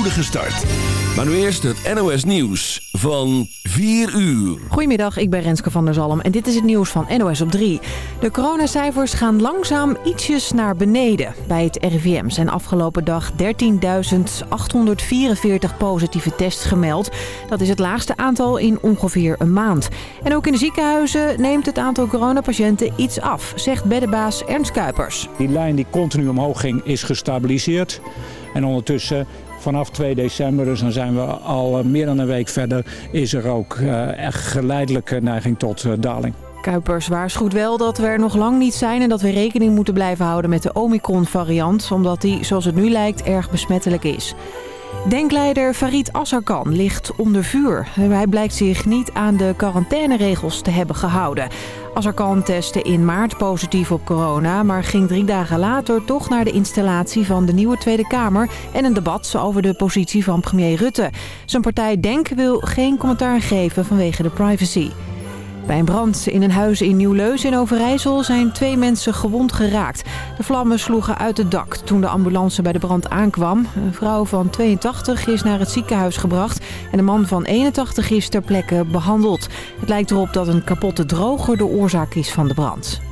spoedige start. Maar nu eerst het NOS Nieuws van 4 uur. Goedemiddag, ik ben Renske van der Zalm en dit is het nieuws van NOS op 3. De coronacijfers gaan langzaam ietsjes naar beneden. Bij het RIVM zijn afgelopen dag 13.844 positieve tests gemeld. Dat is het laagste aantal in ongeveer een maand. En ook in de ziekenhuizen neemt het aantal coronapatiënten iets af, zegt beddenbaas Ernst Kuipers. Die lijn die continu omhoog ging is gestabiliseerd. En ondertussen vanaf 2 december, dus dan zijn we al eh, meer dan een week verder, is er ook uh, echt geleidelijke neiging tot daling. Kuipers waarschuwt wel dat we er nog lang niet zijn en dat we rekening moeten blijven houden met de Omicron-variant, omdat die, zoals het nu lijkt, erg besmettelijk is. Denkleider Farid Azarkan ligt onder vuur. Hij blijkt zich niet aan de quarantaineregels te hebben gehouden. Azarkan testte in maart positief op corona... maar ging drie dagen later toch naar de installatie van de nieuwe Tweede Kamer... en een debat over de positie van premier Rutte. Zijn partij Denk wil geen commentaar geven vanwege de privacy. Bij een brand in een huis in Nieuw-Leus in Overijssel zijn twee mensen gewond geraakt. De vlammen sloegen uit het dak toen de ambulance bij de brand aankwam. Een vrouw van 82 is naar het ziekenhuis gebracht en een man van 81 is ter plekke behandeld. Het lijkt erop dat een kapotte droger de oorzaak is van de brand.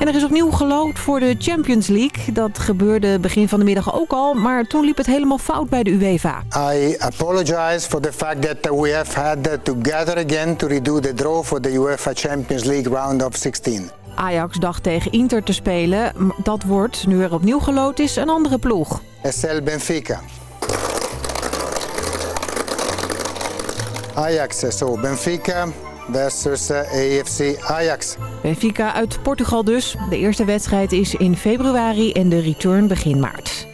En er is opnieuw gelood voor de Champions League. Dat gebeurde begin van de middag ook al, maar toen liep het helemaal fout bij de UEFA. I apologize for the fact that we have had to gather again to redo the draw for the UEFA Champions League round of 16. Ajax dacht tegen Inter te spelen. Dat wordt, nu er opnieuw gelood is, een andere ploeg. SL Benfica. Ajax, so Benfica versus AFC Ajax. Benfica uit Portugal dus. De eerste wedstrijd is in februari en de return begin maart.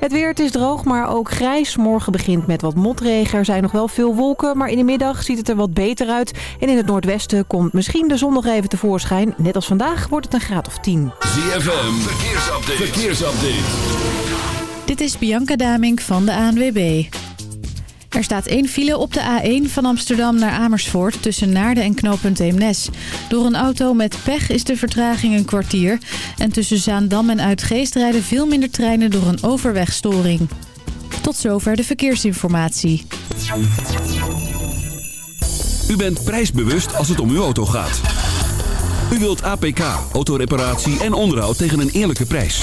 Het weer, het is droog, maar ook grijs. Morgen begint met wat motregen. Er zijn nog wel veel wolken, maar in de middag ziet het er wat beter uit. En in het noordwesten komt misschien de zon nog even tevoorschijn. Net als vandaag wordt het een graad of 10. ZFM, verkeersupdate. verkeersupdate. Dit is Bianca Damink van de ANWB. Er staat één file op de A1 van Amsterdam naar Amersfoort tussen Naarden en knooppunt Eemnes. Door een auto met pech is de vertraging een kwartier. En tussen Zaandam en Uitgeest rijden veel minder treinen door een overwegstoring. Tot zover de verkeersinformatie. U bent prijsbewust als het om uw auto gaat. U wilt APK, autoreparatie en onderhoud tegen een eerlijke prijs.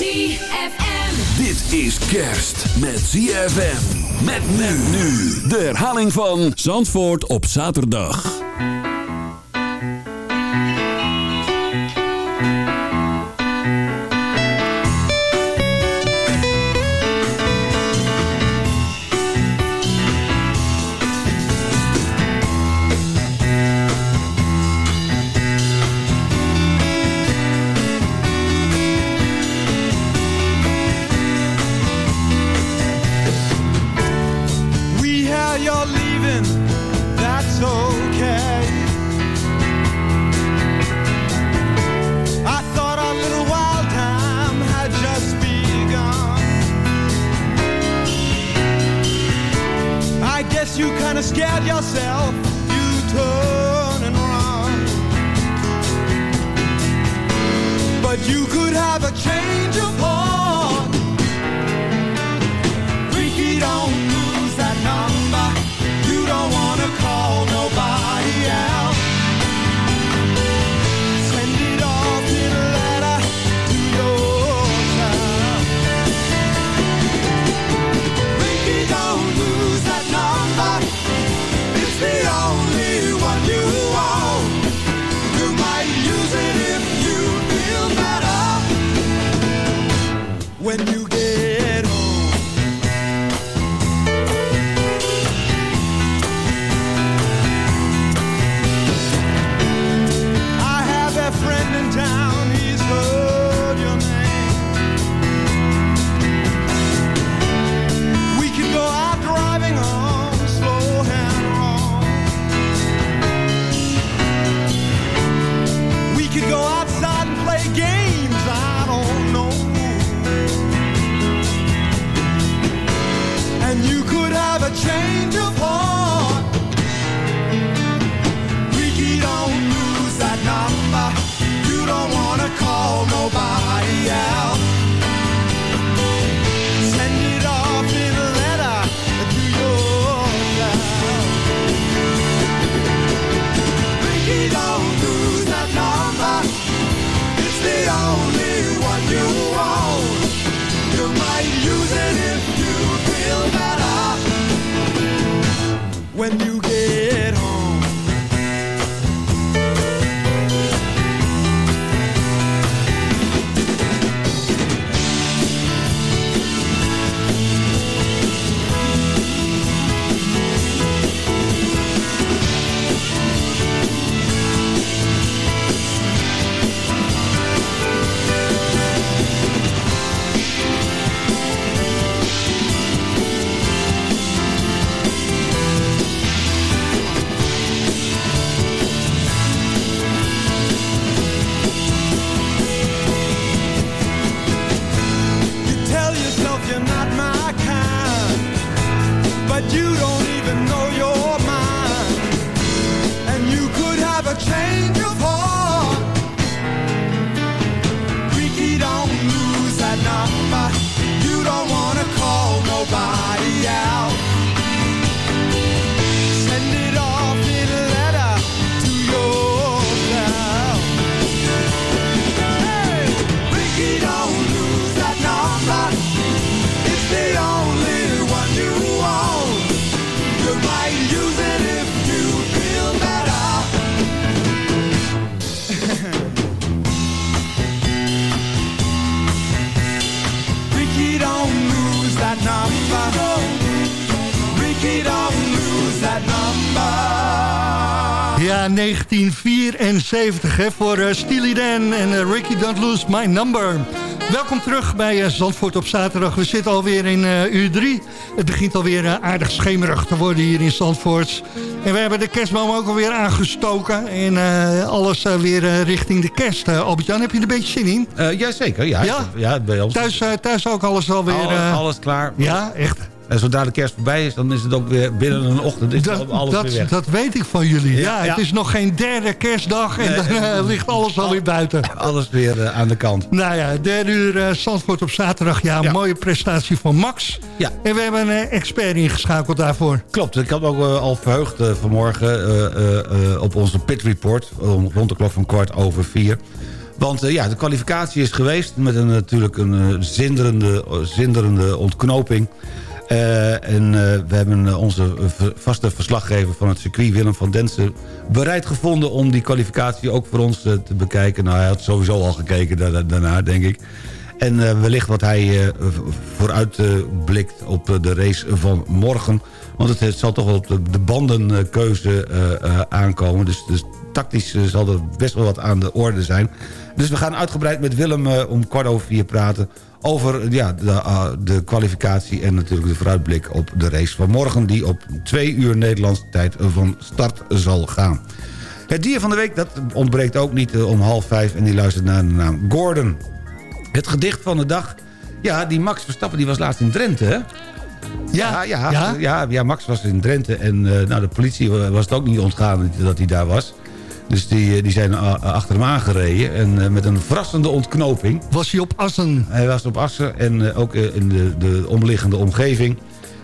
ZFM. Dit is kerst met ZFM. Met men nu. De herhaling van Zandvoort op zaterdag. game. 1974 hè, voor uh, Steely Dan en eh, Ricky Don't Lose My Number. Welkom terug bij eh, Zandvoort op zaterdag. We zitten alweer in uur 3. Het begint alweer aardig schemerig te worden hier in Zandvoort. En we hebben de kerstboom ook alweer aangestoken. En alles weer richting de kerst. Albert-Jan, heb je er een beetje zin in? Jazeker, ja. Ja? ja bij ons. Thuis, thuis ook alles alweer... Al- eh, alles klaar. ja, echt. En zodra de kerst voorbij is, dan is het ook weer binnen een ochtend is Dat, alles dat, weer weg. dat weet ik van jullie. Ja, Ja, het ja. is nog geen derde kerstdag en Nee. dan eh, ligt alles alweer buiten. Alles weer eh, aan de kant. Nou ja, derde uur eh, Zandvoort op zaterdag. Ja, Ja. mooie prestatie van Max. Ja. En we hebben een expert ingeschakeld daarvoor. Klopt, ik had me ook al verheugd vanmorgen eh, eh, eh, op onze pit report. om- rond de klok van kwart over vier. Want ja, de kwalificatie is geweest met een, natuurlijk een zinderende, zinderende ontknoping. Eh, en eh, we hebben eh, onze vaste verslaggever van het circuit, Willem van Densen... bereid gevonden om die kwalificatie ook voor ons te bekijken. Nou, hij had sowieso al gekeken da- daarna, denk ik. En wellicht wat hij vooruit blikt op de race van morgen. Want het, zal toch wel op de, de bandenkeuze aankomen. Dus, dus tactisch zal er best wel wat aan de orde zijn. Dus we gaan uitgebreid met Willem om kwart over vier praten... over eh, ja, de, ah, de kwalificatie en natuurlijk de vooruitblik op de race van morgen... die op twee uur Nederlandse tijd van start zal gaan. Het dier van de week, dat ontbreekt ook niet eh, om half vijf... en die luistert naar de naam Gordon. Het gedicht van de dag... Ja, die Max Verstappen die was laatst in Drenthe, hè? Ja, ja, ja, ja? ja, Max was in Drenthe. En eh, nou, de politie was het ook niet ontgaan dat hij daar was. Dus die, eh, die zijn a- achter hem aangereden. En eh, met een verrassende ontknoping. Was hij op Assen? Hij was op Assen en eh, ook eh, in de, de omliggende omgeving.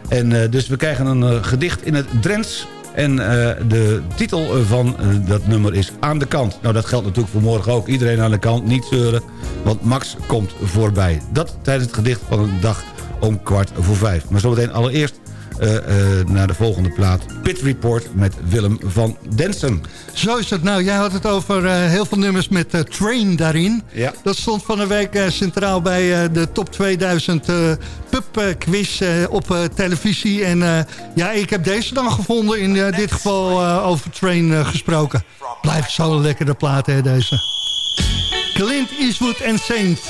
En eh, dus we krijgen een eh, gedicht in het Drents. En eh, de titel eh, van eh, dat nummer is Aan de kant. Nou, dat geldt natuurlijk voor morgen ook. Iedereen aan de kant, niet zeuren. Want Max komt voorbij. Dat tijdens het gedicht van de dag om kwart voor vijf. Maar zometeen allereerst eh, naar de volgende plaat. Pit Report met Willem van Densen. Zo is het. Nou, jij had het over eh, heel veel nummers met Train daarin. Ja. Dat stond van de week centraal bij de Top 2000 eh pub eh, quiz eh, op televisie. En ja, ik heb deze dan gevonden. In dit geval over Train gesproken. Blijft zo'n lekkere plaat, hè, deze. Clint Eastwood en Saint.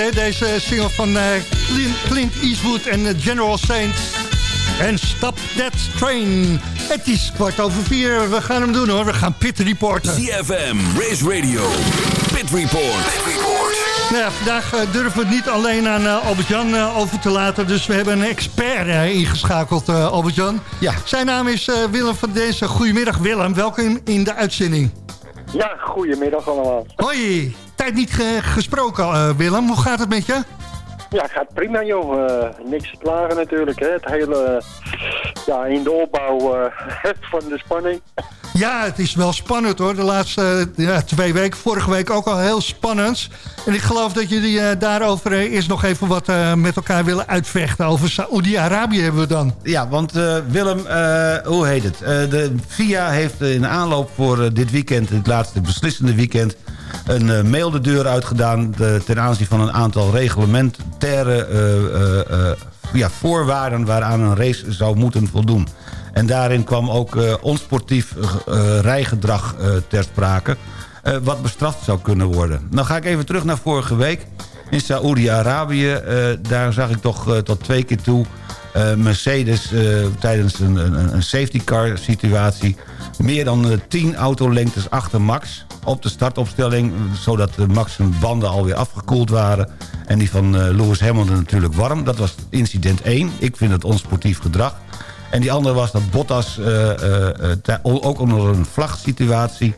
Hè? Deze single van eh, Clint, Clint Eastwood en eh, General Saints. En Stop That Train. Het is kwart over vier. We gaan hem doen, hoor. We gaan pit reporten. CFM, Race Radio, Pit Report. Nou ja, vandaag eh, durven we het niet alleen aan eh, Albert-Jan over te laten. Dus we hebben een expert ingeschakeld, eh, Albert-Jan. Ja. Zijn naam is eh, Willem van Dezen. Goedemiddag, Willem. Welkom in de uitzending. Ja, goedemiddag allemaal. Hoi. Tijd niet ge- gesproken, eh, Willem. Hoe gaat het met je? Ja, het gaat prima joh. Eh, niks te klagen natuurlijk. Hè. Het hele, ja, in de opbouw eh, van de spanning. Ja, het is wel spannend hoor. De laatste ja, twee weken, vorige week ook al heel spannend. En ik geloof dat jullie eh, daarover eerst nog even wat eh, met elkaar willen uitvechten. Over Saoedi-Arabië hebben we dan. Ja, want eh, Willem, eh, hoe heet het? Eh, de FIA heeft in aanloop voor dit weekend, het laatste beslissende weekend... een eh, mail de deur uitgedaan ten aanzien van een aantal reglementaire eh, eh, ja, voorwaarden... waaraan een race zou moeten voldoen. En daarin kwam ook eh, onsportief rijgedrag ter sprake... wat bestraft zou kunnen worden. Nou ga ik even terug naar vorige week. In Saoedi-Arabië, eh, daar zag ik toch eh, tot twee keer toe... eh, Mercedes tijdens een, een, een safety car situatie... meer dan 10 autolengtes achter Max op de startopstelling... zodat Max zijn banden alweer afgekoeld waren... en die van Lewis Hamilton natuurlijk warm. Dat was incident 1. Ik vind het onsportief gedrag. En die andere was dat Bottas ook onder een vlagsituatie...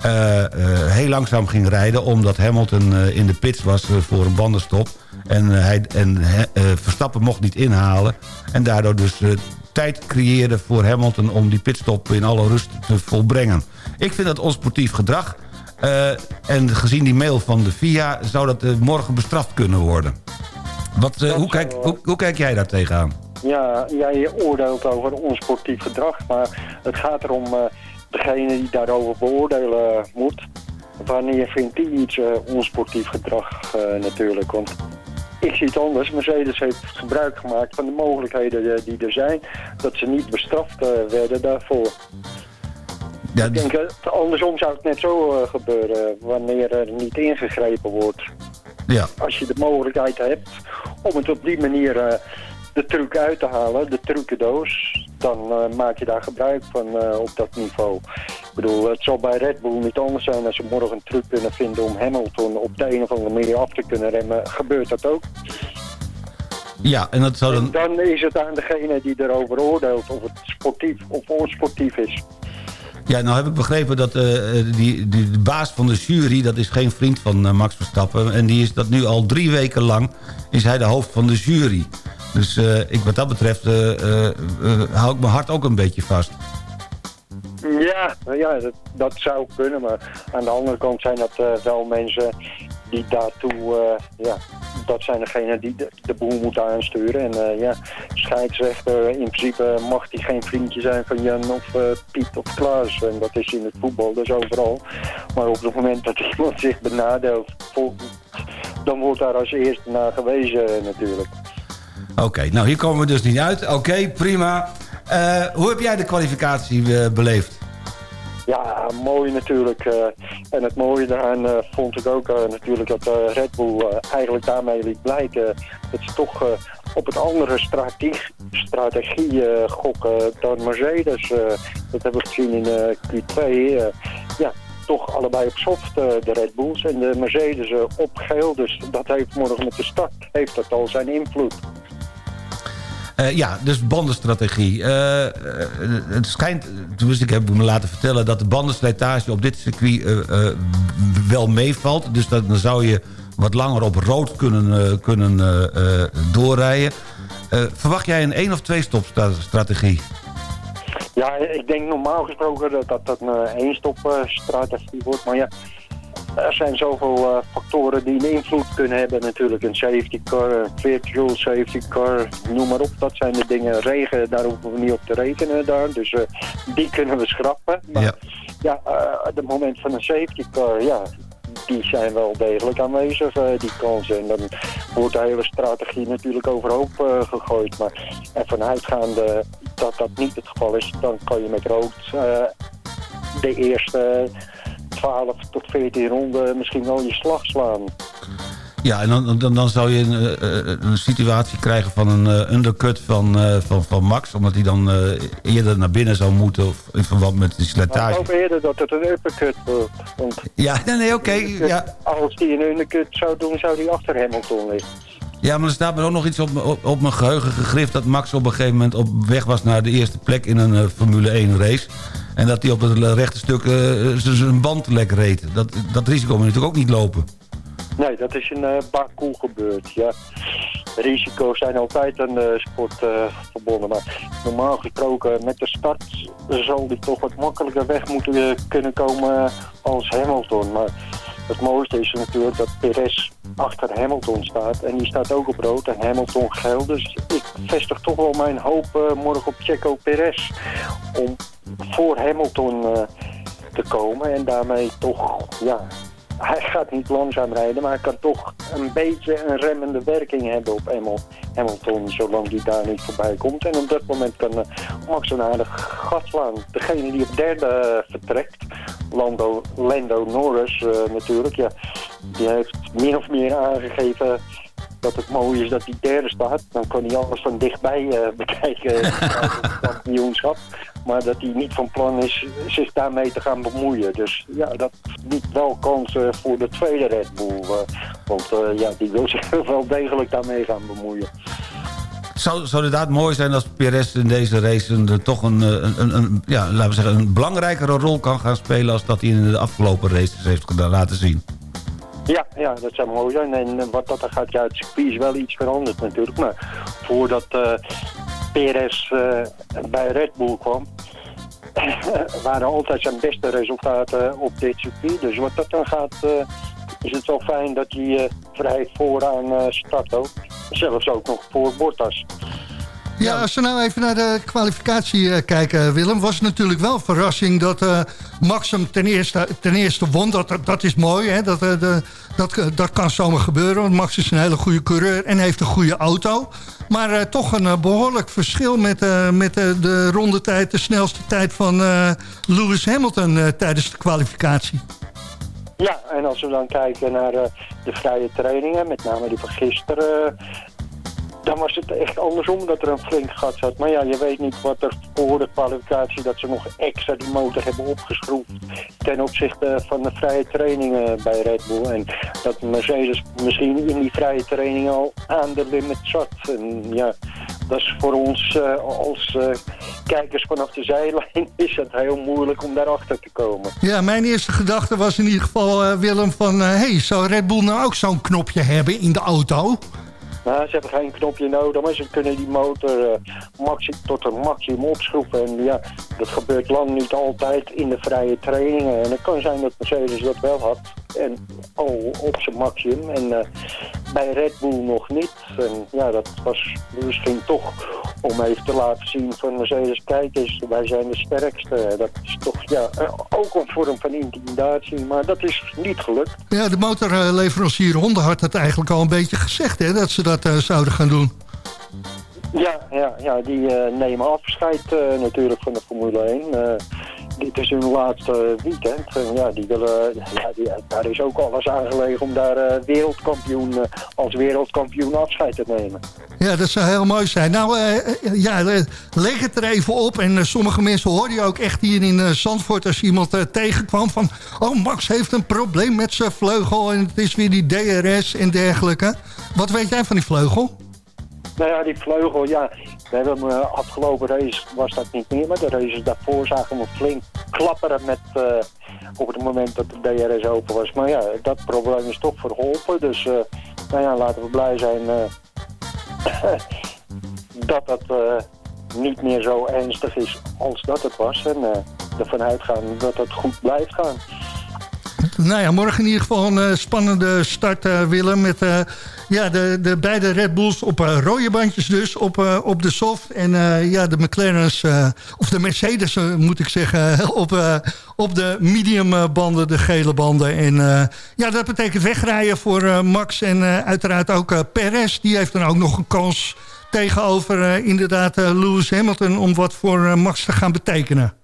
eh, eh, heel langzaam ging rijden... omdat Hamilton eh, in de pits was voor een bandenstop. En, hij, en Verstappen mocht niet inhalen. En daardoor dus tijd creëerde voor Hamilton... om die pitstop in alle rust te volbrengen. Ik vind dat onsportief gedrag. En gezien die mail van de FIA... zou dat morgen bestraft kunnen worden. Wat, hoe, kijk, hoe, hoe kijk jij daar tegenaan? Ja, jij oordeelt over onsportief gedrag, maar het gaat erom degene die daarover beoordelen moet. Wanneer vindt die iets eh, onsportief gedrag eh, natuurlijk? Want ik zie het anders. Mercedes heeft gebruik gemaakt van de mogelijkheden eh, die er zijn. Dat ze niet bestraft werden daarvoor. Ja, Ik denk, andersom zou het net zo gebeuren wanneer er niet ingegrepen wordt. ja. Als je de mogelijkheid hebt om het op die manier de truc uit te halen, de trucendoos, dan eh, maak je daar gebruik van eh, op dat niveau. Ik bedoel, het zal bij Red Bull niet anders zijn als ze morgen een truc kunnen vinden om Hamilton op de een of andere manier af te kunnen remmen. Gebeurt dat ook? ja, en dat zou dan... Dan is het aan degene die erover oordeelt of het sportief of onsportief is. Ja, nou heb ik begrepen dat eh, die, die, de baas van de jury... dat is geen vriend van Max Verstappen... en die is dat nu al drie weken lang... is hij de hoofd van de jury. Dus eh, ik, wat dat betreft eh, eh, hou ik mijn hart ook een beetje vast. Ja, ja dat, dat zou kunnen, maar aan de andere kant zijn dat wel mensen die daartoe, ja, dat zijn degenen die de, boel moeten aansturen. En ja, scheidsrechter, in principe mag die geen vriendje zijn van Jan of Piet of Klaas. En dat is in het voetbal, dus overal. Maar op het moment dat iemand zich benadeelt, dan wordt daar als eerste naar gewezen natuurlijk. Oké, nou hier komen we dus niet uit. Oké, prima. Eh, hoe heb jij de kwalificatie eh, beleefd? Ja, mooi natuurlijk. eh, en het mooie daaraan vond ik ook natuurlijk dat Red Bull eigenlijk daarmee liet blijken dat ze toch op een andere strategie, strategie gokken dan Mercedes. dat hebben we gezien in eh, Q2. eh. ja, toch allebei op soft, de Red Bulls. En de Mercedes op geel. Dus dat heeft morgen met de start heeft dat al zijn invloed. Eh, ja, dus bandenstrategie. Eh, eh, het schijnt, tenminste ik heb me laten vertellen... dat de bandenslijtage op dit circuit wel meevalt. Dus dat, dan zou je wat langer op rood kunnen, kunnen doorrijden. Verwacht jij een één of twee stopstrategie? Ja, ik denk normaal gesproken dat dat, een één-stop-strategie wordt. Maar ja, er zijn zoveel eh, factoren die een invloed kunnen hebben. Natuurlijk een safety car, een virtual safety car, noem maar op. Dat zijn de dingen. Regen, daar hoeven we niet op te rekenen daar. Dus eh, die kunnen we schrappen. Maar Ja. ja, op het moment van een safety car, ja, die zijn wel degelijk aanwezig, die kansen. En dan wordt de hele strategie natuurlijk overhoop gegooid. Maar ervan uitgaande dat dat niet het geval is, dan kan je met rood de eerste 12 tot 14 ronden misschien wel je slag slaan. Ja, en dan, dan, dan zou je een, eh, een situatie krijgen van een eh, undercut van, eh, van, van Max... omdat hij dan eh, eerder naar binnen zou moeten of in verband met die Maar ik slijtage. hoop eerder dat het een uppercut wordt. Want Ja, nee, nee, oké. ja. als die een undercut zou doen, zou die achter Hamilton liggen. Ja, maar er staat me ook nog iets op, op, op mijn geheugen gegrift... dat Max op een gegeven moment op weg was naar de eerste plek in een eh, Formule 1 race. En dat hij op het rechte stuk eh, z- zijn band lek reed. Dat, dat risico moet je natuurlijk ook niet lopen. Nee, dat is in uh, Baku gebeurd, ja. Risico's zijn altijd aan de sport eh, verbonden. Maar normaal gesproken met de start zal die toch wat makkelijker weg moeten eh, kunnen komen als Hamilton. Maar het mooiste is natuurlijk dat Perez achter Hamilton staat. En die staat ook op rood en Hamilton geel. Dus ik vestig toch wel mijn hoop eh, morgen op Checo Perez. Om voor Hamilton eh, te komen en daarmee toch, ja, hij gaat niet langzaam rijden, maar hij kan toch een beetje een remmende werking hebben op Hamil- Hamilton, zolang die daar niet voorbij komt. En op dat moment kan eh, Max een aardig gat slaan. Degene die op derde vertrekt, Lando, Lando Norris eh, natuurlijk, ja, die heeft min of meer aangegeven dat het mooi is dat hij derde staat. Dan kan hij alles van dichtbij eh, bekijken, het kampioenschap. Maar dat hij niet van plan is zich daarmee te gaan bemoeien. Dus ja, dat biedt wel kansen voor de tweede Red Bull. eh, want eh, ja, die wil zich wel degelijk daarmee gaan bemoeien. Zou, zou inderdaad mooi zijn als Perez in deze race... Eh, toch een, eh, een, een, ja, laten we zeggen, een belangrijkere rol kan gaan spelen... als dat hij in de afgelopen races heeft laten zien. Ja, ja, dat zou mooi zijn. En eh, wat dat er gaat, ja, het circuit is wel iets veranderd natuurlijk. Maar voordat eh Perez bij Red Bull kwam, waren altijd zijn beste resultaten op dit circuit. Dus wat dat dan gaat, is het wel fijn dat hij eh, vrij vooraan eh, start ook. Zelfs ook nog voor Bottas. Ja, als we nou even naar de kwalificatie eh, kijken, Willem... was het natuurlijk wel verrassing dat eh, Max hem ten eerste, ten eerste won. Dat, dat is mooi, hè? Dat, de, dat, dat kan zomaar gebeuren. Want Max is een hele goede coureur en heeft een goede auto. Maar toch een eh, behoorlijk verschil met, met de rondetijd... de snelste tijd van Lewis Hamilton tijdens de kwalificatie. Ja, en als we dan kijken naar eh, de vrije trainingen, met name die van gisteren, dan was het echt andersom dat er een flink gat zat. Maar ja, je weet niet wat er voor de kwalificatie, dat ze nog extra die motor hebben opgeschroefd ten opzichte van de vrije trainingen bij Red Bull. En dat Mercedes misschien in die vrije trainingen al aan de limit zat. En ja, dat is voor ons eh, als eh, kijkers vanaf de zijlijn is het heel moeilijk om daarachter te komen. Ja, mijn eerste gedachte was in ieder geval, eh, Willem, van... hé, hey, zou Red Bull nou ook zo'n knopje hebben in de auto? Nou, ze hebben geen knopje nodig, maar ze kunnen die motor maxi tot een maximum opschroeven. En ja, dat gebeurt lang niet altijd in de vrije trainingen. En het kan zijn dat Mercedes dat wel had. En al op zijn maximum. En eh, bij Red Bull nog niet. En ja, dat was misschien toch om even te laten zien van Mercedes, kijk eens, wij zijn de sterkste. Dat is toch ja, eh, ook een vorm van intimidatie, maar dat is niet gelukt. Ja, de motorleverancier Honda had het eigenlijk al een beetje gezegd, hè, dat ze dat eh, zouden gaan doen. Ja, ja, ja die nemen afscheid natuurlijk van de Formule 1. Dit is hun laatste weekend. En ja, die willen, ja, die, daar is ook alles aan gelegen om daar eh, wereldkampioen, eh, als wereldkampioen afscheid te nemen. Ja, dat zou heel mooi zijn. Nou, eh, ja, leg het er even op. En sommige mensen hoorden je ook echt hier in Zandvoort... als iemand tegenkwam van... oh, Max heeft een probleem met zijn vleugel... en het is weer die DRS en dergelijke. Wat weet jij van die vleugel? Nou ja, die vleugel, ja. We hebben hem eh, afgelopen race was dat niet meer, maar de races daarvoor zagen we flink klapperen met, eh, op het moment dat de DRS open was. Maar ja, dat probleem is toch verholpen, dus eh, nou ja, laten we blij zijn dat dat niet meer zo ernstig is als dat het was. En ervan uitgaan dat het goed blijft gaan. Nou ja, morgen in ieder geval een eh, spannende start, eh, Willem. Met eh, ja, de, de beide Red Bulls op rode bandjes dus, op, op de soft. En ja, de McLaren's, of de Mercedes moet ik zeggen, op, op de medium banden, de gele banden. En ja, dat betekent wegrijden voor Max en uiteraard ook Perez. Die heeft dan ook nog een kans tegenover inderdaad Lewis Hamilton... om wat voor Max te gaan betekenen.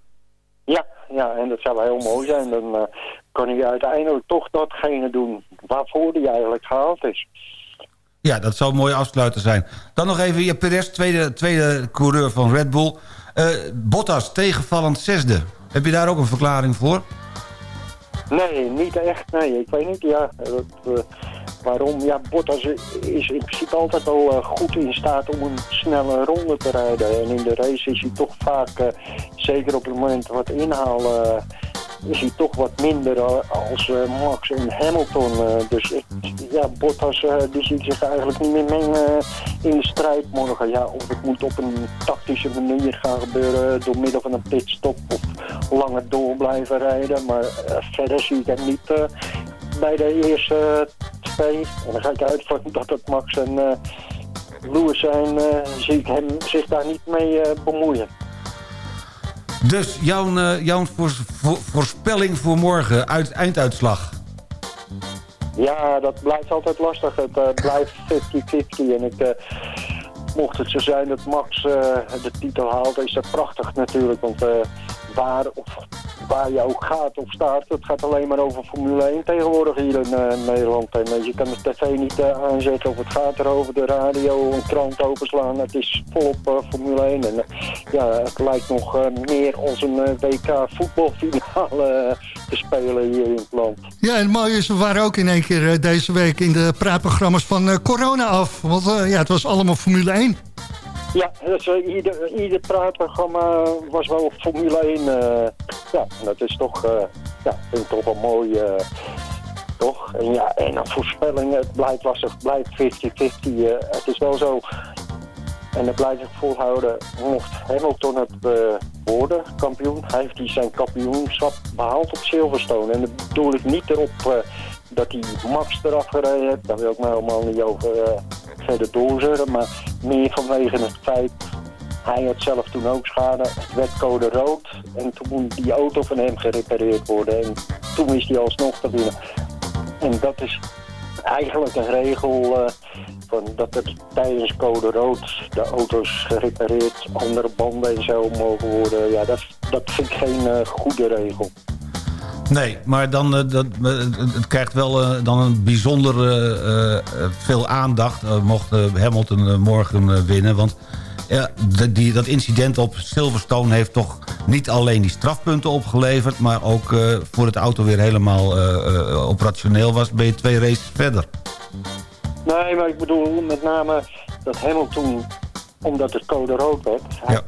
Ja, ja, en dat zou wel heel mooi zijn. Dan kan hij uiteindelijk toch datgene doen waarvoor hij eigenlijk gehaald is. Ja, dat zou een mooie afsluiter zijn. Dan nog even, ja, Perez, tweede, tweede coureur van Red Bull. Eh, Bottas, tegenvallend zesde. Heb je daar ook een verklaring voor? Nee, niet echt. Nee, ik weet niet. Ja, dat, eh, waarom? Ja, Bottas is in principe altijd wel eh, goed in staat om een snelle ronde te rijden. En in de race is hij toch vaak, zeker op het moment wat inhalen, is hij toch wat minder eh, als eh, Max en Hamilton. eh. dus ja, Bottas die ziet zich eigenlijk niet meer mengen in de strijd morgen. Ja, of het moet op een tactische manier gaan gebeuren door middel van een pitstop of langer door blijven rijden. Maar verder zie ik hem niet bij de eerste twee. En dan ga ik uit van dat het Max en Lewis zijn, zie ik hem zich daar niet mee bemoeien. Dus jouw, eh, jouw voors- vo- voorspelling voor morgen, uit, einduitslag. Ja, dat blijft altijd lastig. Het eh, blijft 50-50. En ik, eh, mocht het zo zijn dat Max de titel haalt, is dat prachtig natuurlijk. Want waar, of, waar je ook gaat of staat, het gaat alleen maar over Formule 1 tegenwoordig hier in eh, Nederland. En eh, je kan de tv niet eh, aanzetten of het gaat erover, de radio, een krant openslaan. Het is volop eh, Formule 1. En ja, het lijkt nog meer als een WK voetbalfinale te spelen hier in het land. Ja, en het mooie is, we waren ook in één keer deze week in de praatprogramma's van corona af. Want ja, het was allemaal Formule 1. Ja, dus, eh, ieder, ieder praatprogramma was wel op Formule 1. eh, ja, dat is toch, eh, ja, vind ik toch wel mooi. toch? En ja, en een voorspelling, het blijft lastig, het blijft 50-50. eh, het is wel zo, en dat blijf ik volhouden, mocht Hamilton het worden, kampioen, hij heeft hij zijn kampioenschap behaald op Silverstone. En dat bedoel ik niet erop dat hij Max eraf gereden heeft, daar wil ik me helemaal niet over eh, verder doorzeuren, maar meer vanwege het feit Hij had zelf toen ook schade. Het werd code rood. En toen moest die auto van hem gerepareerd worden. En toen wist hij alsnog te winnen. En dat is eigenlijk een regel eh, van dat er tijdens code rood de auto's gerepareerd, andere banden en zo mogen worden. Ja, dat, dat vind ik geen eh, goede regel. Nee, maar dan, eh, dat, eh, het krijgt wel eh, dan een bijzonder veel aandacht... mocht Hamilton morgen winnen. Want ja, die, dat incident op Silverstone heeft toch niet alleen die strafpunten opgeleverd... maar ook voor het auto weer helemaal operationeel was... ben je twee races verder. Nee, maar ik bedoel met name dat Hamilton, omdat het code rood werd... hij-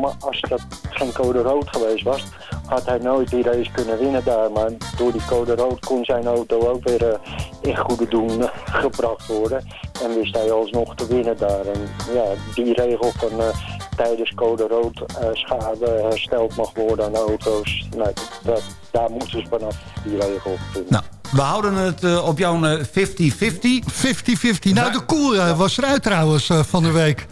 maar als dat geen code rood geweest was, had hij nooit die race kunnen winnen daar. Maar door die code rood kon zijn auto ook weer eh, in goede doen gebracht worden. En wist hij alsnog te winnen daar. En ja, die regel van eh, tijdens code rood eh, schade hersteld mag worden aan auto's. Nou, dat, daar moeten ze vanaf, die regel. vinden. Nou, we houden het op jouw eh, 50-50. 50-50. Nou, de koel eh, was eruit trouwens eh, van de week.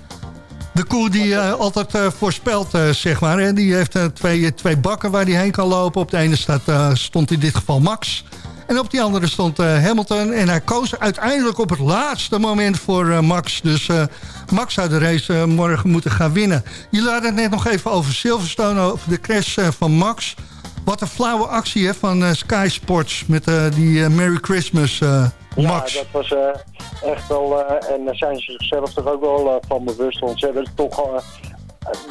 De koel die eh, altijd eh, voorspelt, eh, zeg maar. Hè, die heeft twee, twee bakken waar hij heen kan lopen. Op de ene staat, stond in dit geval Max. En op die andere stond Hamilton. En hij koos uiteindelijk op het laatste moment voor Max. Dus Max zou de race morgen moeten gaan winnen. Jullie hadden het net nog even over Silverstone, over de crash van Max. Wat een flauwe actie van Sky Sports met die Merry Christmas Max. Ja, dat was eh, echt wel... eh, en daar zijn ze zichzelf toch ook wel eh, van bewust. Want ze hebben het toch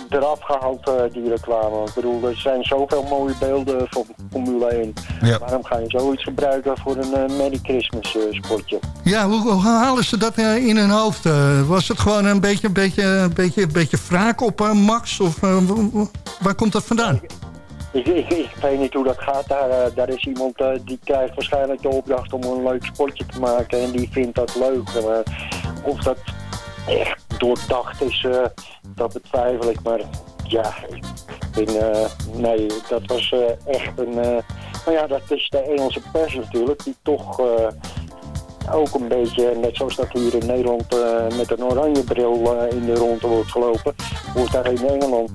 eraf gehaald, eh, die reclame. Ik bedoel, er zijn zoveel mooie beelden van Formule 1. Ja. Waarom ga je zoiets gebruiken voor een Merry Christmas spotje? Ja, hoe, hoe halen ze dat in hun hoofd? Was het gewoon een beetje, een beetje, een beetje, een beetje wraak op Max? Of waar komt dat vandaan? Ik, ik, ik weet niet hoe dat gaat. Daar, eh, daar is iemand eh, die krijgt waarschijnlijk de opdracht om een leuk spotje te maken. En die vindt dat leuk. Maar of dat echt doordacht is, eh, dat betwijfel ik. Maar ja, ik ben, nee, dat was echt een... nou ja, dat is de Engelse pers natuurlijk, die toch... ook een beetje, net zoals dat hier in Nederland met een oranje bril in de ronde wordt gelopen, wordt daar in Engeland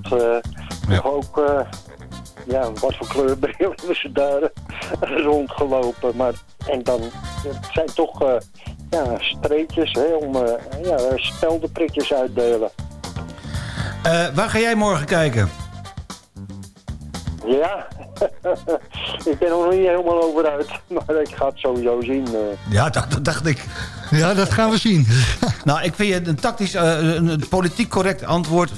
toch ook, ja, wat voor kleurbril hebben ze daar rondgelopen. Maar, en dan, het zijn toch eh, ja, streepjes hè, om eh, ja, speldenprikjes uitdelen. Eh, waar ga jij morgen kijken? Ja, ik ben er nog niet helemaal over uit, maar ik ga het sowieso zien. eh. Ja, dat, dat dacht ik. Ja, dat gaan we zien. Nou, ik vind je een tactisch, eh, een politiek correct antwoord, 50-50.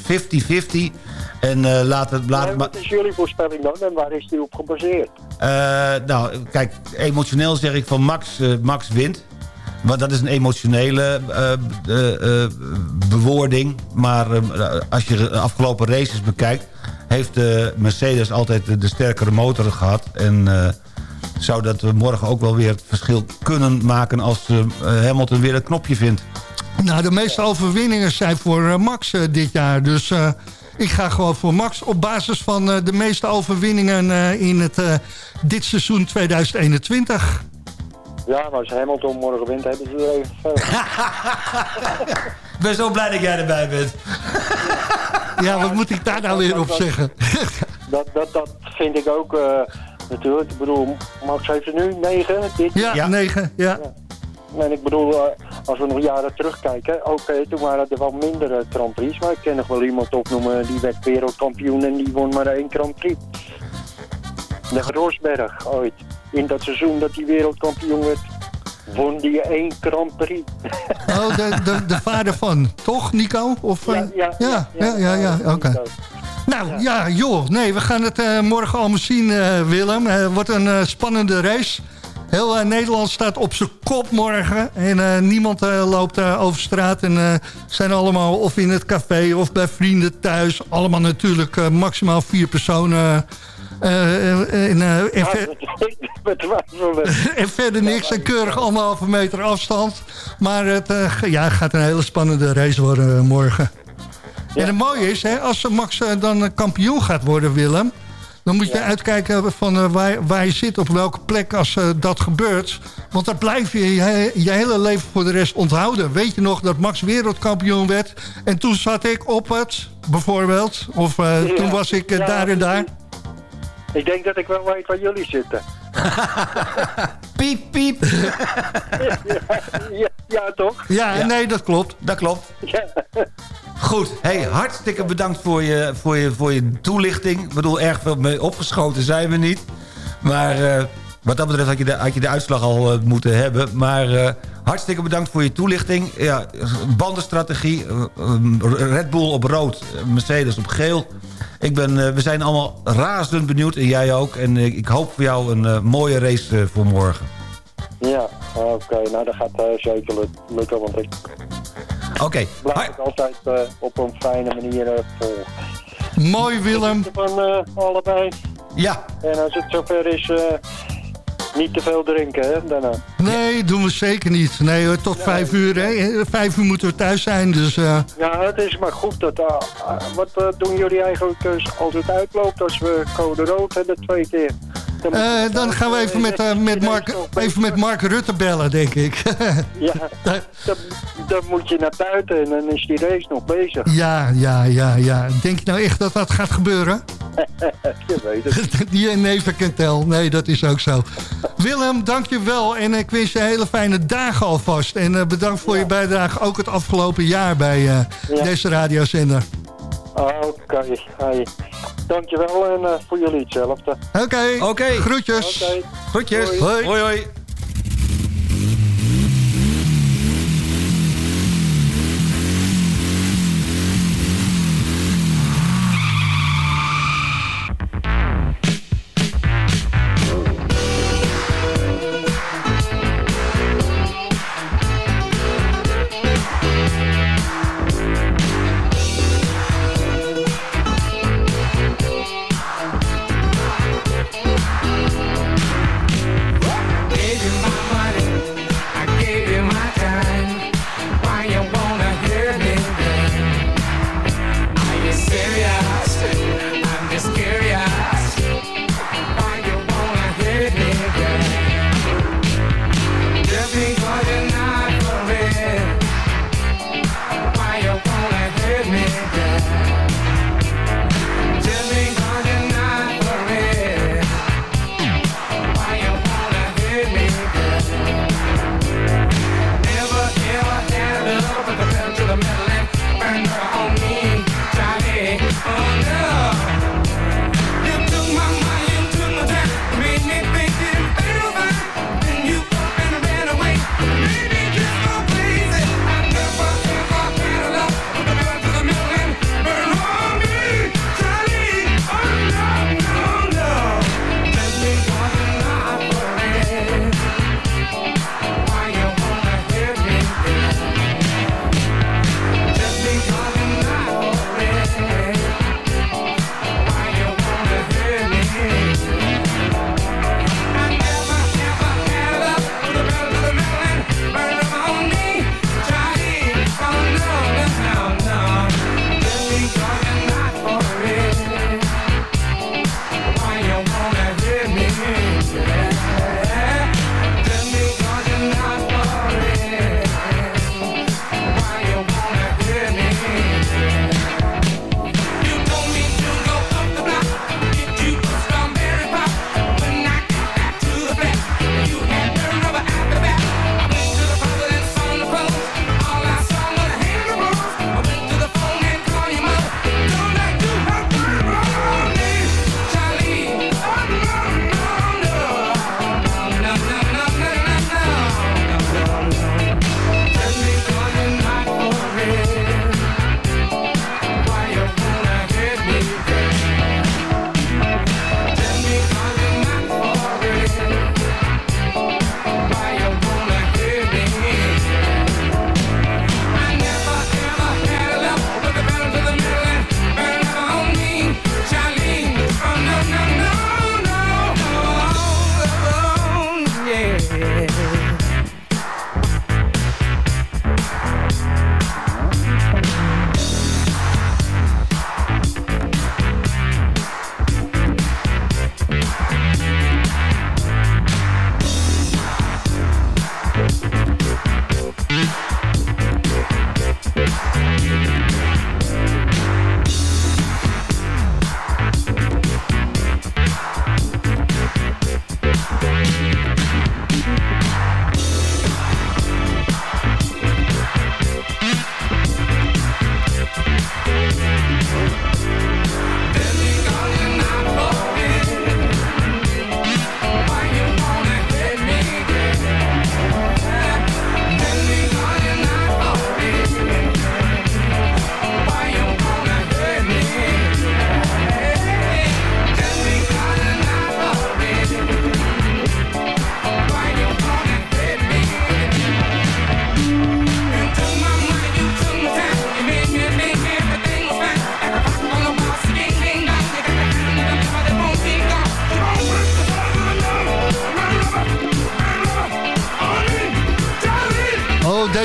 En eh, laat het... Laat, maar, wat is jullie voorspelling dan en waar is die op gebaseerd? nou, kijk, emotioneel zeg ik van Max, Max wint. Want dat is een emotionele bewoording. Maar als je de afgelopen races bekijkt... heeft de Mercedes altijd de, de sterkere motor gehad. En eh, zou dat morgen ook wel weer het verschil kunnen maken... als eh, Hamilton weer het knopje vindt. Nou, de meeste overwinningen zijn voor eh, Max dit jaar. Dus eh, ik ga gewoon voor Max op basis van eh, de meeste overwinningen eh, in het, eh, dit seizoen 2021. Ja, maar als Hamilton morgen wint, hebben ze er even veel. Ik ben zo blij dat jij erbij bent. Ja, wat moet ik daar nou weer op zeggen? Dat, dat, dat vind ik ook eh, natuurlijk. Ik bedoel, Max heeft er nu negen dit Ja, Ja. negen. Ja. En ik bedoel, eh, als we nog jaren terugkijken, oké, toen waren er wel minder Grand Prix. Maar ik kan nog wel iemand opnoemen die werd wereldkampioen en die won maar één Grand Prix. De Rosberg ooit. In dat seizoen dat hij wereldkampioen werd, won die één Grand Prix. Oh, de, de, de vader van, toch, Nico? Of, eh, ja, ja, ja, ja, oké. Nou, ja, joh. Nee, we gaan het eh, morgen allemaal zien, eh, Willem. Het wordt een spannende race. Heel Nederland staat op zijn kop morgen. En niemand loopt over straat. En zijn allemaal of in het café of bij vrienden thuis. Allemaal natuurlijk maximaal vier personen. Eh, eh, en, eh, en ver- en verder niks. En keurig anderhalve meter afstand. Maar het eh, ja, gaat een hele spannende race worden eh, morgen. En het mooie is, hè, als Max eh, dan eh, kampioen gaat worden, Willem... Dan moet je uitkijken van eh, waar, waar je zit, op welke plek als eh, dat gebeurt. Want dat blijf je je, je hele leven voor de rest onthouden. Weet je nog dat Max wereldkampioen werd? En toen zat ik op het, bijvoorbeeld. Of eh, Ja. toen was ik eh, daar en daar. Ik denk dat ik wel weet waar jullie zitten. Piep, piep. ja, ja, toch? Ja, Ja. nee, dat klopt. Dat klopt. Ja. Goed, hey, hartstikke bedankt voor je, voor, je, voor je toelichting. Ik bedoel, erg veel mee opgeschoten zijn we niet. Maar eh, wat dat betreft had je de, had je de uitslag al eh, moeten hebben. Maar eh, hartstikke bedankt voor je toelichting. Ja, bandenstrategie, eh, eh, Red Bull op rood, Mercedes op geel. Ik ben, eh, we zijn allemaal razend benieuwd en jij ook. En ik hoop voor jou een mooie race voor morgen. Ja, oké. Nou, dat gaat zeker luk- lukken, want ik Oké, blijf har- het altijd op een fijne manier volgen. Mooi Willem. Van allebei. ja, En als het zover is, eh, niet te veel drinken, hè, daarna. Nee, doen we zeker niet. Nee, hoor, tot vijf uur. Hè. Vijf uur moeten we thuis zijn. Dus eh, Ja, het is maar goed dat... eh, eh, wat doen jullie eigenlijk eh, als het uitloopt, als we code rood hebben twee keer? Dan, eh, dan gaan we even met, eh, met Mark, even met Mark Rutte bellen, denk ik. Ja, dan, dan moet je naar buiten en dan is die race nog bezig. ja, ja, ja, ja. Denk je nou echt dat dat gaat gebeuren? je weet het. Die neven kent tel. Nee, dat is ook zo. Willem, dank je wel. En ik wens je hele fijne dagen alvast. En eh, bedankt voor je bijdrage ook het afgelopen jaar bij Ja. deze radiozender. Oké, hey. dankjewel en eh, voor jullie hetzelfde. Oké, Oké. groetjes. Oké. groetjes. Hoi. Hoi. hoi.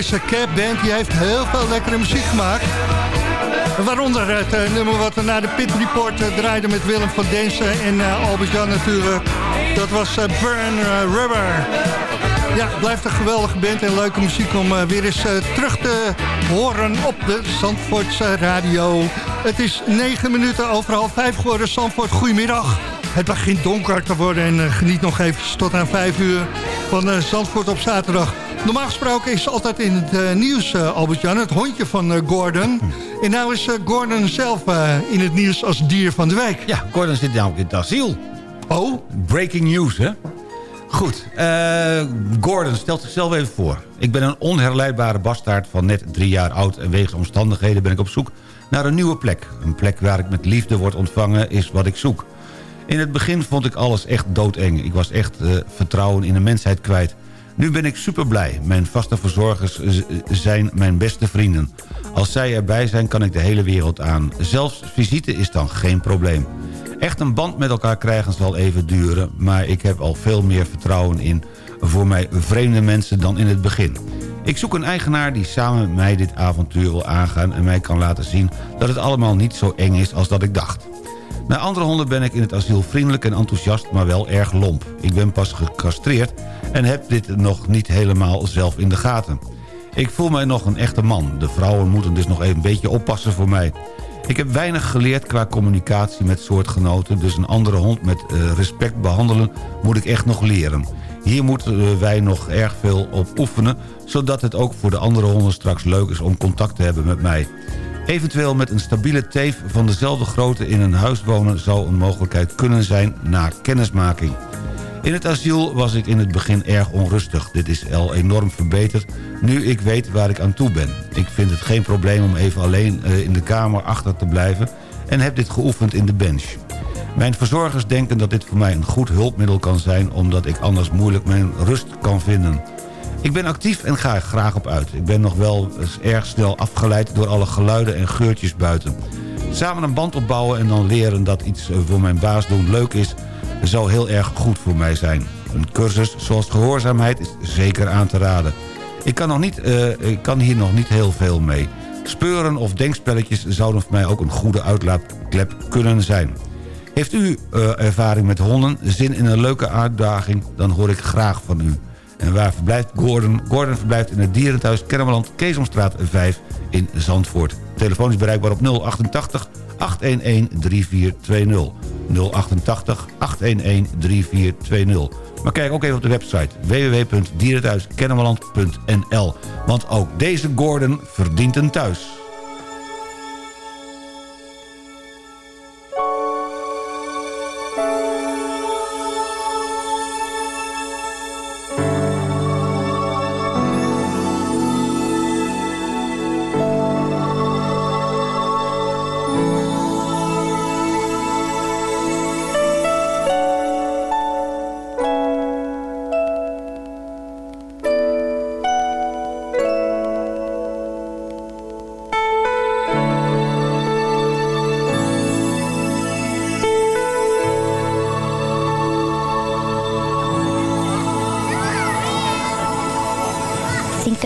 Deze Cap Band die heeft heel veel lekkere muziek gemaakt. Waaronder het eh, nummer wat we naar de Pit Report eh, draaiden met Willem van Densen en uh, Albert Jan natuurlijk. Dat was Burn Rubber. Ja, blijft een geweldige band en leuke muziek om weer eens terug te horen op de Zandvoortse radio. Het is negen minuten over half vijf geworden. Zandvoort, goedemiddag. Het begint donker te worden en geniet nog even tot aan vijf uur van Zandvoort op zaterdag. Normaal gesproken is altijd in het eh, nieuws, eh, Albert-Jan, het hondje van eh, Gordon. En nou is Gordon zelf in het nieuws als dier van de week. Ja, Gordon zit namelijk in het asiel. Oh? Breaking news, hè? Goed, Gordon stelt zichzelf even voor. Ik ben een onherleidbare bastaard van net drie jaar oud... en wegens omstandigheden ben ik op zoek naar een nieuwe plek. Een plek waar ik met liefde word ontvangen is wat ik zoek. In het begin vond ik alles echt doodeng. Ik was echt vertrouwen in de mensheid kwijt. Nu ben ik super blij. Mijn vaste verzorgers zijn mijn beste vrienden. Als zij erbij zijn kan ik de hele wereld aan. Zelfs visite is dan geen probleem. Echt een band met elkaar krijgen zal even duren... maar ik heb al veel meer vertrouwen in voor mij vreemde mensen dan in het begin. Ik zoek een eigenaar die samen met mij dit avontuur wil aangaan... en mij kan laten zien dat het allemaal niet zo eng is als dat ik dacht. Naar andere honden ben ik in het asiel vriendelijk en enthousiast, maar wel erg lomp. Ik ben pas gecastreerd en heb dit nog niet helemaal zelf in de gaten. Ik voel mij nog een echte man. De vrouwen moeten dus nog even een beetje oppassen voor mij. Ik heb weinig geleerd qua communicatie met soortgenoten... dus een andere hond met eh, respect behandelen moet ik echt nog leren. Hier moeten wij nog erg veel op oefenen... zodat het ook voor de andere honden straks leuk is om contact te hebben met mij. Eventueel met een stabiele teef van dezelfde grootte in een huis wonen... zou een mogelijkheid kunnen zijn na kennismaking. In het asiel was ik in het begin erg onrustig. Dit is al enorm verbeterd, nu ik weet waar ik aan toe ben. Ik vind het geen probleem om even alleen eh, in de kamer achter te blijven... en heb dit geoefend in de bench. Mijn verzorgers denken dat dit voor mij een goed hulpmiddel kan zijn... omdat ik anders moeilijk mijn rust kan vinden. Ik ben actief en ga er graag op uit. Ik ben nog wel erg snel afgeleid door alle geluiden en geurtjes buiten. Samen een band opbouwen en dan leren dat iets eh, voor mijn baas doen leuk is... zou heel erg goed voor mij zijn. Een cursus zoals gehoorzaamheid is zeker aan te raden. Ik kan, nog niet, eh, kan hier nog niet heel veel mee. Speuren of denkspelletjes zouden voor mij ook een goede uitlaatklep kunnen zijn. Heeft u eh, ervaring met honden, zin in een leuke uitdaging... dan hoor ik graag van u. En waar verblijft Gordon? Gordon verblijft in het dierenthuis Kennemerland, Keesomstraat 5 in Zandvoort. Telefoon is bereikbaar op 088 811 3420. 088 811 3420. Maar kijk ook even op de website www.dierenthuiskennemerland.nl. Want ook deze Gordon verdient een thuis.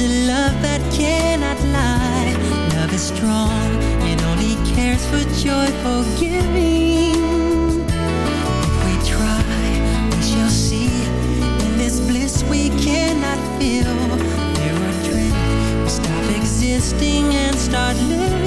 a love that cannot lie. Love is strong, it only cares for joy, forgiving. If we try, we shall see. In this bliss we cannot feel. There are dreams. Stop existing and start living.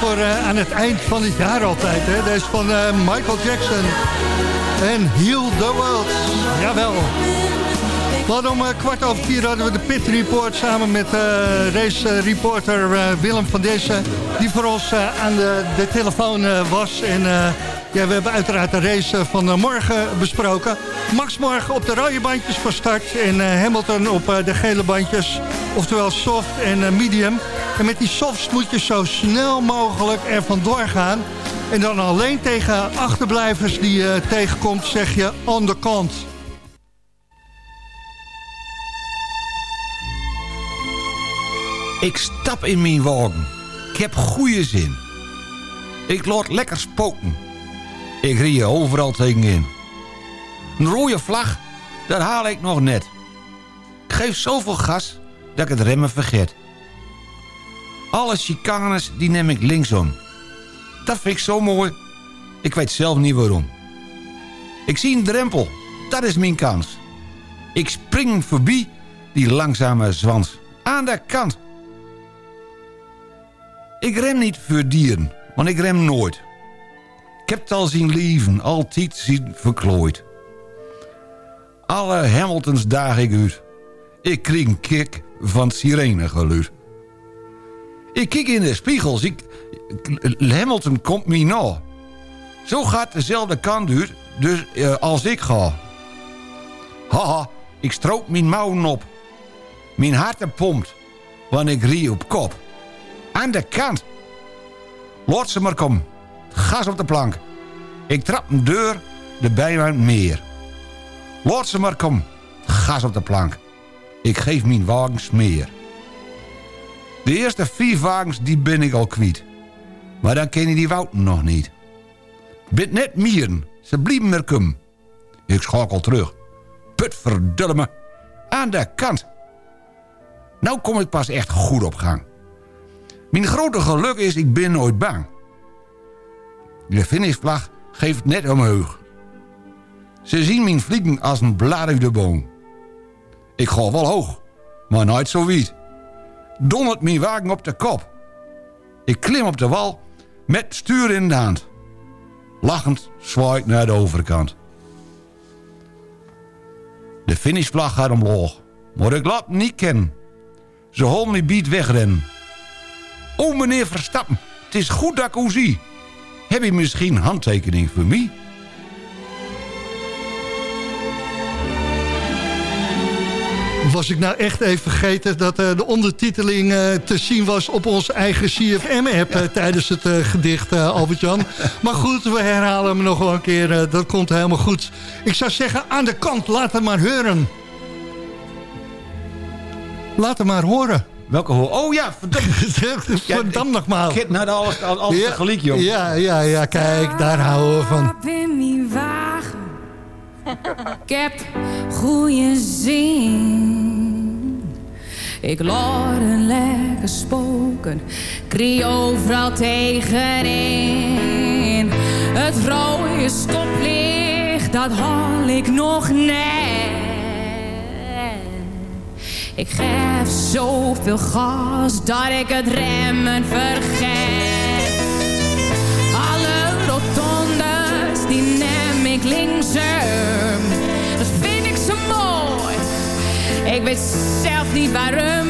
Voor eh, aan het eind van het jaar altijd. Hè? Deze van eh, Michael Jackson. En Heal the World. Jawel. Want om eh, kwart over vier hadden we de Pit Report samen met eh, race reporter Willem van Dessen. Die voor ons aan de, de telefoon was. En ja, we hebben uiteraard de race van morgen besproken. Max morgen op de rode bandjes van start. En Hamilton op de gele bandjes. Oftewel soft en medium. En met die softs moet je zo snel mogelijk er vandoor gaan. En dan alleen tegen achterblijvers die je tegenkomt zeg je on the kant. Ik stap in mijn wagen. Ik heb goede zin. Ik laat lekker spoken. Ik rie overal tegenin. Een rode vlag, dat haal ik nog net. Ik geef zoveel gas dat ik het remmen vergeet. Alle chicanes die neem ik linksom. Dat vind ik zo mooi. Ik weet zelf niet waarom. Ik zie een drempel. Dat is mijn kans. Ik spring voorbij die langzame zwans. Aan de kant. Ik rem niet voor dieren, want ik rem nooit. Ik heb het al zien leven, altijd zien verklooid. Alle Hamiltons daag ik uit. Ik kreeg een kick van sirenegeluid. Ik kijk in de spiegels, ik... Hamilton komt me na. Zo gaat dezelfde kant uit, dus eh, als ik ga. Haha, ik stroop mijn mouwen op. Mijn hart pompt, want ik rie op kop. Aan de kant. Laat ze maar komen. Gas op de plank. Ik trap een deur, de bijman meer. Laat ze maar komen. Gas op de plank. Ik geef mijn wagens meer. De eerste vier wagens die ben ik al kwijt. Maar dan ken je die wouden nog niet. Bid net mieren. Ze blieben er kum. Ik schakel terug. Put verdulle me. Aan de kant. Nou kom ik pas echt goed op gang. Mijn grote geluk is, ik ben nooit bang. De finishvlag geeft net omhoog. Ze zien mijn vliegen als een de boom. Ik ga wel hoog, maar nooit zo wiet. Dondert mijn wagen op de kop. Ik klim op de wal met stuur in de hand. Lachend zwaai ik naar de overkant. De finishvlag gaat omhoog. Maar ik laat niet kennen. Ze hol me biedt wegrennen. O, meneer Verstappen, het is goed dat ik u zie. Heb je misschien handtekening voor mij? Was ik nou echt even vergeten dat eh, de ondertiteling eh, te zien was op onze eigen CFM-app eh, tijdens het gedicht, Albert-Jan. Maar goed, we herhalen hem nog wel een keer. dat komt helemaal goed. Ik zou zeggen, aan de kant, laat het maar horen. Laat het maar horen. Welke hoor? Oh ja, verdamme. Verdam nogmaals. Kent naar de alles, alles Ja, tegelijk, joh. Ja, ja, ja, kijk, daar houden we van. Ik heb goede zin. Ik laat een lekker spoken. Krie overal tegenin. Het rode stoplicht, dat haal ik nog net. Ik geef zoveel gas dat ik het remmen vergeet. Ik. Dat vind ik zo mooi. Ik weet zelf niet waarom.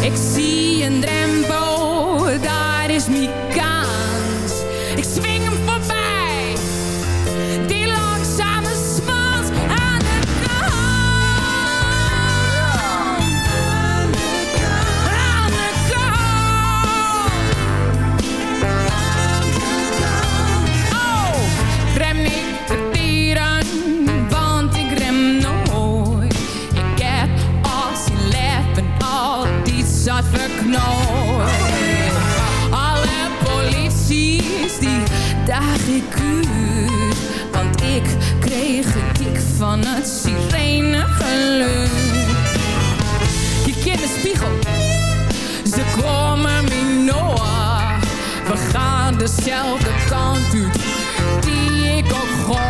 Ik zie een drempel, daar is mijn verknooid. Alle polities die daag ik uit, want ik kreeg een tik van het sirenegeluid. Je kent de spiegel, ze komen me nooit. We gaan dezelfde kant uit, die ik ook ga.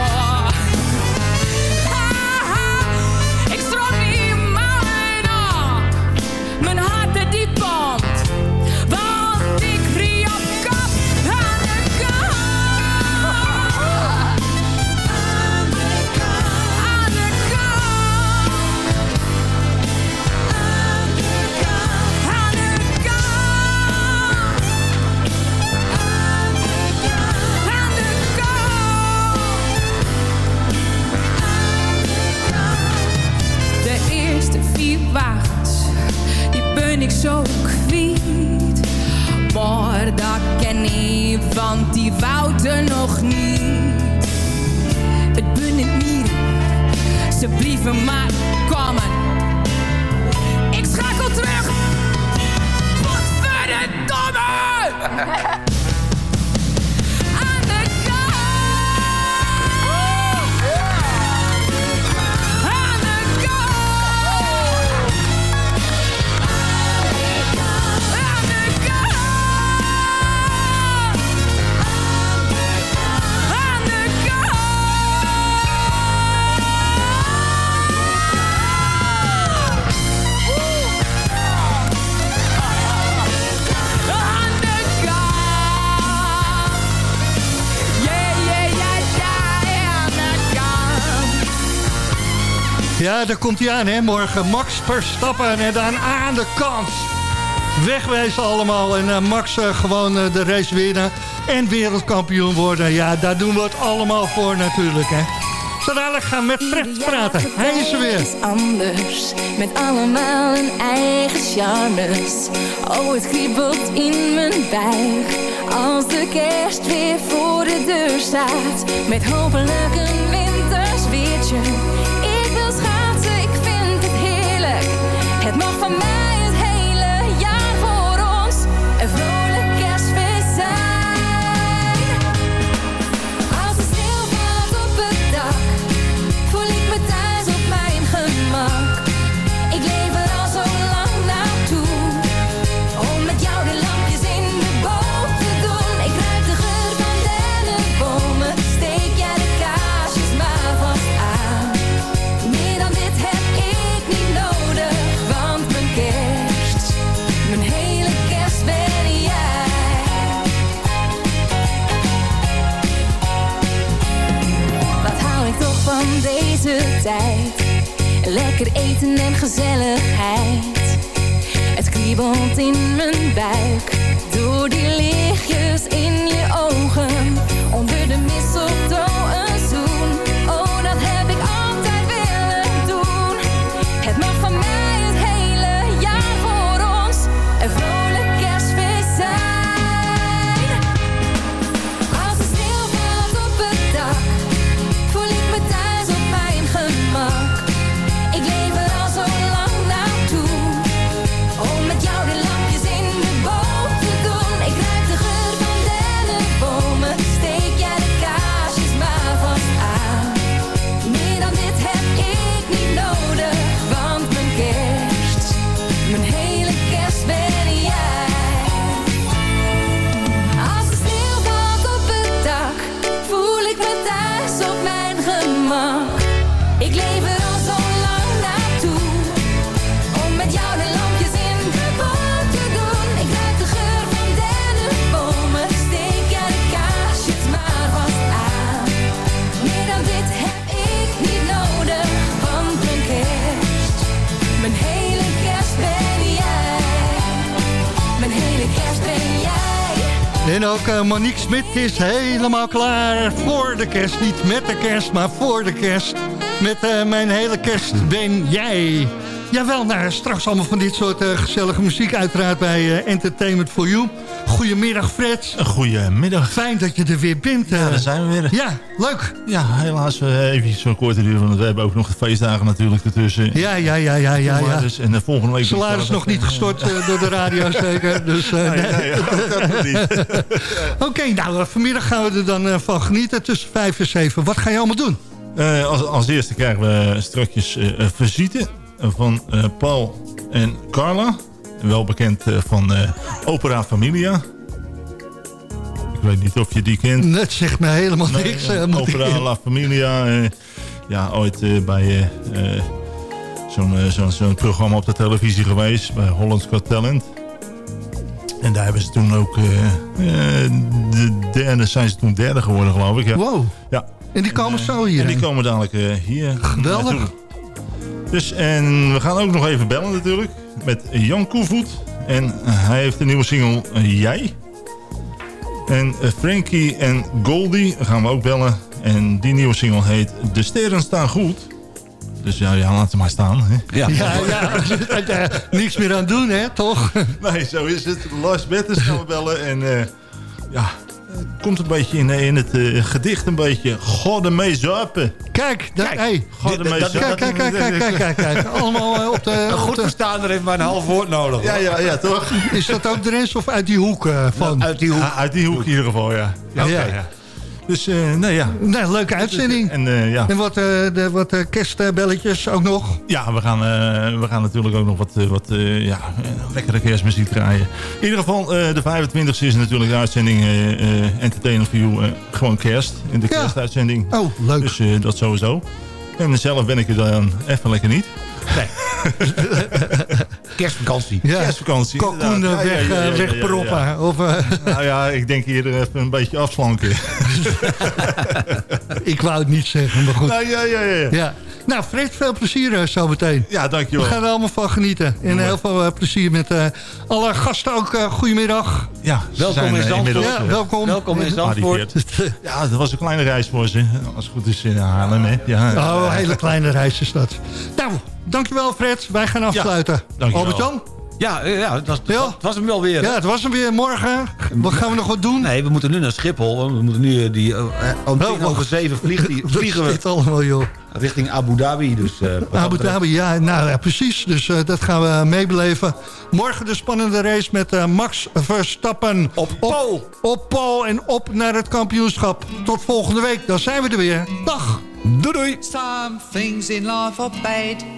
Daar komt hij aan, hè, morgen. Max Verstappen en dan aan de kant. Wegwezen allemaal en eh, Max eh, gewoon eh, de race winnen en wereldkampioen worden. Ja, daar doen we het allemaal voor natuurlijk, hè. Zo dadelijk gaan we met Fred praten. Hij is er weer. is anders, met allemaal hun eigen charmes. Oh, het kriebelt in mijn buik, als de kerst weer voor de deur staat. Met hopelijk een wintersweertje. Ik En ook eh, Monique Smit is helemaal klaar voor de kerst. Niet met de kerst, maar voor de kerst. Met eh, mijn hele kerst ben jij. Jawel, nou, straks allemaal van dit soort eh, gezellige muziek uiteraard bij Entertainment for You. Goedemiddag Fred. Goedemiddag. Fijn dat je er weer bent. Ja, daar zijn we weer. Ja, leuk. Ja, helaas even zo'n korte duur, want we hebben ook nog de feestdagen natuurlijk ertussen. Ja, ja, ja, ja, ja. ja. En de volgende week... Salaris nog niet gestort uh, door de radio zeker. Dus, nee, dat niet. Oké, nou, vanmiddag gaan we er dan van genieten tussen 5 en 7. Wat ga je allemaal doen? als, als eerste krijgen we strakjes visite van Paul en Carla. Wel bekend van Opera Familia. Ik weet niet of je die kent. Dat zegt me helemaal nee, niks. Uh, Opera La Familia. Ja, ooit bij zo'n zo zo programma op de televisie geweest. Bij Holland's Got Talent. En daar hebben ze toen ook... de derde, zijn ze toen derde geworden, geloof ik. Ja. Wow. Ja. En die komen zo hier. En die komen dadelijk hier. Geweldig. Dus, en we gaan ook nog even bellen natuurlijk. Met Jan Koevoet. En hij heeft een nieuwe single Jij. En Frankie en Goldie gaan we ook bellen. En die nieuwe single heet De Sterren Staan Goed. Dus ja, ja laat ze maar staan. Hè? Ja, ja, ja. niks meer aan doen, hè, toch? Nee, zo is het. Lars Betters gaan we bellen. En uh, ja, komt een beetje in, in het uh, gedicht een beetje. God mee zuipen. Kijk, dat, kijk, hey. God mee kijk, kijk, kijk, kijk, kijk, kijk, kijk. Allemaal op de... Een op goed de... verstaander heeft maar een half woord nodig. Ja, ja, ja, toch? Is dat ook de rest of uit die hoek uh, van? Nou, uit die hoek. Ja, uit die hoek in ieder geval, ja. Ja, okay, ja. Dus, uh, nee, ja. Leuke uitzending. En, uh, ja. en wat, uh, de, wat kerstbelletjes ook nog? Ja, we gaan, we gaan natuurlijk ook nog wat, wat ja, lekkere kerstmuziek draaien. In ieder geval, de 25e is natuurlijk de uitzending Entertainment You. gewoon kerst, in de Ja. kerstuitzending. Oh, leuk. Dus dat sowieso. En zelf ben ik er dan even lekker niet. Nee. Kerstvakantie. Ja. Kerstvakantie. Kalkoen. Ja, weg, ja, ja, ja, ja, wegproppen. ja, ja. Of, uh, Nou ja, ik denk hier even een beetje afslanken. ik wou het niet zeggen, maar goed. Nou, ja, ja, ja. Ja. Nou, Fred, veel plezier uh, zo meteen. Ja, dankjewel. We gaan er allemaal van genieten. En Ja. heel veel uh, plezier met uh, alle gasten ook. Uh, goedemiddag. Ja, ze Welkom zijn, in eh, Zandvoort. Ja, eh, welkom. Welkom in Zandvoort. Ja, dat was een kleine reis voor ze. Als het goed is in Haarlem, hè. Ja, Oh, een hele kleine reis is dat. Nou, dankjewel Fred. Wij gaan afsluiten. dankjewel. Albert-Jan? Ja, eh, ja het, was, Ja. het was hem wel weer. Ja, het was hem weer morgen. Wat gaan we nog wat doen? Nee, we moeten nu naar Schiphol. We moeten nu eh, die, eh, om tien Oh, over zeven vliegen, vliegen we dit allemaal, joh? richting Abu Dhabi. Dus, eh, Abu Dhabi, ja, nou ja, precies. Dus eh, dat gaan we meebeleven. Morgen de spannende race met Max Verstappen. Op Pol. Op Pol en op naar het kampioenschap. Tot volgende week, dan zijn we er weer. Dag. Doei doei. Some things in life are bad.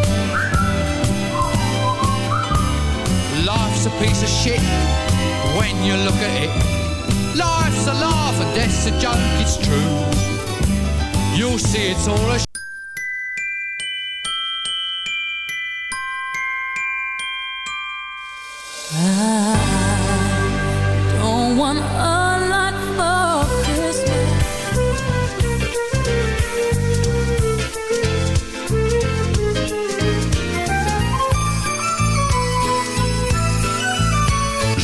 Piece of shit when you look at it. Life's a laugh and death's a joke, it's true. You'll see it's all a